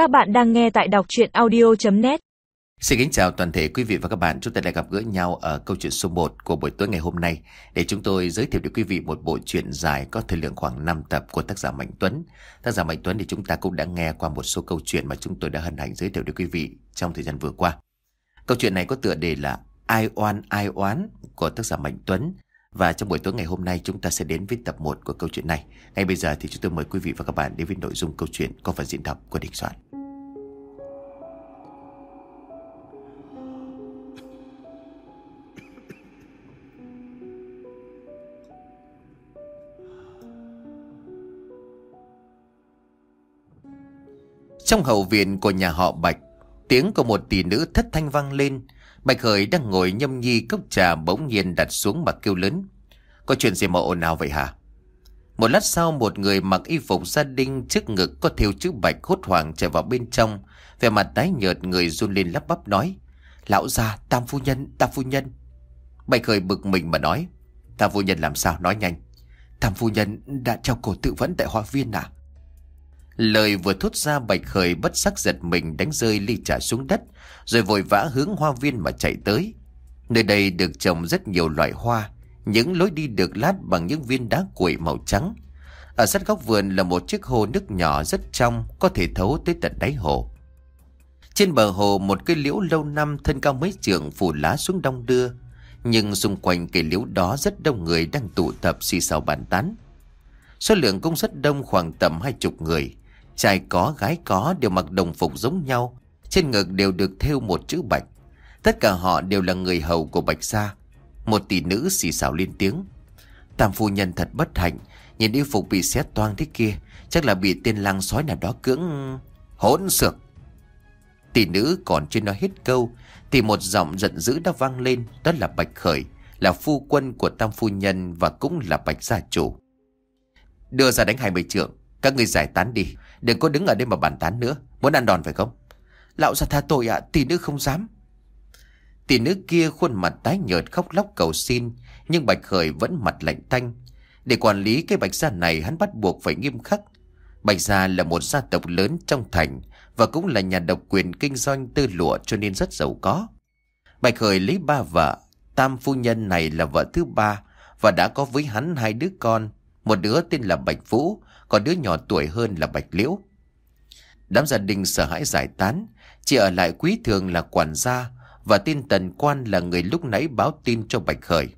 Các bạn đang nghe tại đọc chuyện audio.net Xin kính chào toàn thể quý vị và các bạn. Chúng ta lại gặp gỡ nhau ở câu chuyện số 1 của buổi tối ngày hôm nay để chúng tôi giới thiệu đến quý vị một bộ truyện dài có thời lượng khoảng 5 tập của tác giả Mạnh Tuấn. Tác giả Mạnh Tuấn thì chúng ta cũng đã nghe qua một số câu chuyện mà chúng tôi đã hân hạnh giới thiệu đến quý vị trong thời gian vừa qua. Câu chuyện này có tựa đề là Ai oan, ai oán của tác giả Mạnh Tuấn. Và trong buổi tối ngày hôm nay chúng ta sẽ đến với tập 1 của câu chuyện này. Ngay bây giờ thì chúng tôi mời quý vị và các bạn đến với nội dung câu chuyện có phần diễn đọc của Đình Soạn. Trong hậu viện của nhà họ Bạch, tiếng của một tỷ nữ thất thanh vang lên. Bạch Hời đang ngồi nhâm nhi cốc trà bỗng nhiên đặt xuống mà kêu lớn. Có chuyện gì mà ồn ào vậy hả? Một lát sau một người mặc y phục gia đình trước ngực có thêu chữ Bạch hốt hoảng chạy vào bên trong. Về mặt tái nhợt người run lên lắp bắp nói. Lão già, tam phu nhân, tam phu nhân. Bạch Hời bực mình mà nói. Tam phu nhân làm sao? Nói nhanh. Tam phu nhân đã trao cổ tự vẫn tại hoa viên à? Lời vừa thốt ra bạch khởi bất sắc giật mình đánh rơi ly trà xuống đất, rồi vội vã hướng hoa viên mà chạy tới. Nơi đây được trồng rất nhiều loại hoa, những lối đi được lát bằng những viên đá cuội màu trắng. Ở sát góc vườn là một chiếc hồ nước nhỏ rất trong, có thể thấu tới tận đáy hồ. Trên bờ hồ một cây liễu lâu năm thân cao mấy trượng phủ lá xuống đông đưa, nhưng xung quanh cây liễu đó rất đông người đang tụ tập xì xào bàn tán. Số lượng cũng rất đông khoảng tầm hai chục người. Trai có, gái có đều mặc đồng phục giống nhau. Trên ngực đều được thêu một chữ bạch. Tất cả họ đều là người hầu của bạch gia. Một tỷ nữ xì xào lên tiếng. Tam phu nhân thật bất hạnh. Nhìn y phục bị xé toang thế kia, Chắc là bị tên lang sói nào đó cưỡng Hỗn xược. Tỷ nữ còn chưa nói hết câu, Thì một giọng giận dữ đã vang lên, Đó là Bạch Khởi, Là phu quân của Tam Phu Nhân Và cũng là Bạch Gia Chủ. Đưa ra đánh hai mươi trượng. Các người giải tán đi. Đừng có đứng ở đây mà bàn tán nữa. Muốn ăn đòn phải không? Lão ra tha tội ạ à, tỷ nữ không dám. Tỷ nữ kia khuôn mặt tái nhợt khóc lóc cầu xin Nhưng Bạch Khởi vẫn mặt lạnh tanh. Để quản lý cái Bạch Gia này hắn bắt buộc phải nghiêm khắc. Bạch Gia là một gia tộc lớn trong thành Và cũng là nhà độc quyền kinh doanh tư lụa cho nên rất giàu có. Bạch Khởi lấy ba vợ. Tam phu nhân này là vợ thứ ba Và đã có với hắn hai đứa con. Một đứa tên là Bạch Vũ còn đứa nhỏ tuổi hơn là Bạch Liễu. Đám gia đình sợ hãi giải tán, chỉ ở lại quý thường là quản gia và tin tần quan là người lúc nãy báo tin cho Bạch Khởi.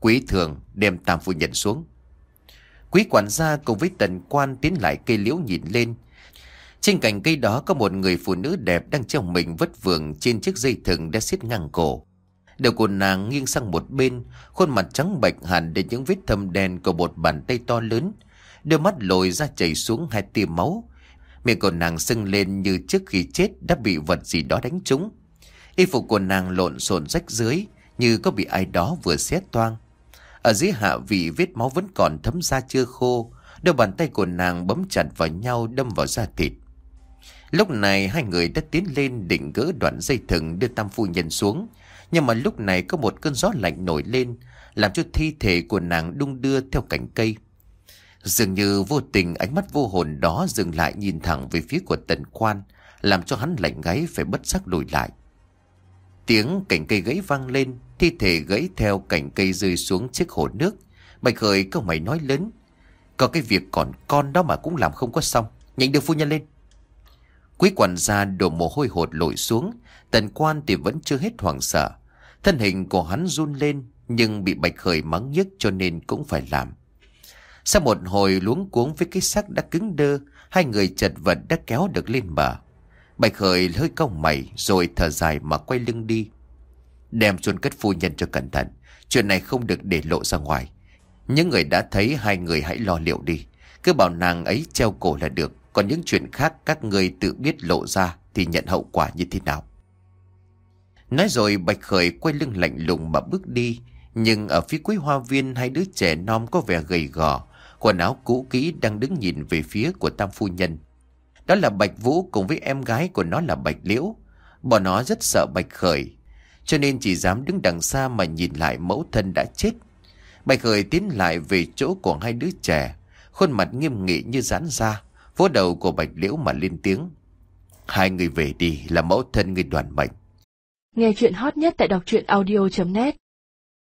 Quý thường đem tam phu nhận xuống. Quý quản gia cùng với tần quan tiến lại cây liễu nhìn lên. Trên cành cây đó có một người phụ nữ đẹp đang treo mình vất vưởng trên chiếc dây thừng đã xiết ngang cổ. Đầu của nàng nghiêng sang một bên, khuôn mặt trắng bệch hẳn đến những vết thâm đen của một bàn tay to lớn, Đôi mắt lồi ra chảy xuống hai tia máu. Miệng của nàng sưng lên như trước khi chết đã bị vật gì đó đánh trúng. Y phục của nàng lộn xộn rách dưới, Như có bị ai đó vừa xé toang. Ở dưới hạ vị vết máu vẫn còn thấm ra chưa khô, Đôi bàn tay của nàng bấm chặt vào nhau đâm vào da thịt. Lúc này hai người đã tiến lên định gỡ đoạn dây thừng đưa tam phu nhân xuống, Nhưng mà lúc này có một cơn gió lạnh nổi lên, Làm cho thi thể của nàng đung đưa theo cành cây. Dường như vô tình ánh mắt vô hồn đó dừng lại nhìn thẳng về phía của tần quan, làm cho hắn lạnh gáy phải bất giác lùi lại. Tiếng cành cây gãy vang lên, thi thể gãy theo cành cây rơi xuống chiếc hồ nước. Bạch khởi câu mày nói lớn. Có cái việc còn con đó mà cũng làm không có xong. Nhanh đưa phu nhân lên. Quý quản gia đổ mồ hôi hột lội xuống. Tần quan thì vẫn chưa hết hoảng sợ. Thân hình của hắn run lên nhưng bị bạch khởi mắng nhức cho nên cũng phải làm. Sau một hồi luống cuống với cái xác đã cứng đơ, hai người chật vật đã kéo được lên bờ. Bạch Khởi hơi cong mày rồi thở dài mà quay lưng đi. Đem chôn cất phu nhân cho cẩn thận. Chuyện này không được để lộ ra ngoài. Những người đã thấy hai người hãy lo liệu đi. Cứ bảo nàng ấy treo cổ là được. Còn những chuyện khác các người tự biết lộ ra thì nhận hậu quả như thế nào. Nói rồi Bạch Khởi quay lưng lạnh lùng mà bước đi. Nhưng ở phía cuối hoa viên hai đứa trẻ non có vẻ gầy gò quần áo cũ kỹ đang đứng nhìn về phía của Tam Phu Nhân. Đó là Bạch Vũ cùng với em gái của nó là Bạch Liễu. Bọn nó rất sợ Bạch Khởi, cho nên chỉ dám đứng đằng xa mà nhìn lại mẫu thân đã chết. Bạch Khởi tiến lại về chỗ của hai đứa trẻ, khuôn mặt nghiêm nghị như giãn ra, vỗ đầu của Bạch Liễu mà lên tiếng. Hai người về đi là mẫu thân người đoàn mệnh Nghe chuyện hot nhất tại đọc truyện audio.net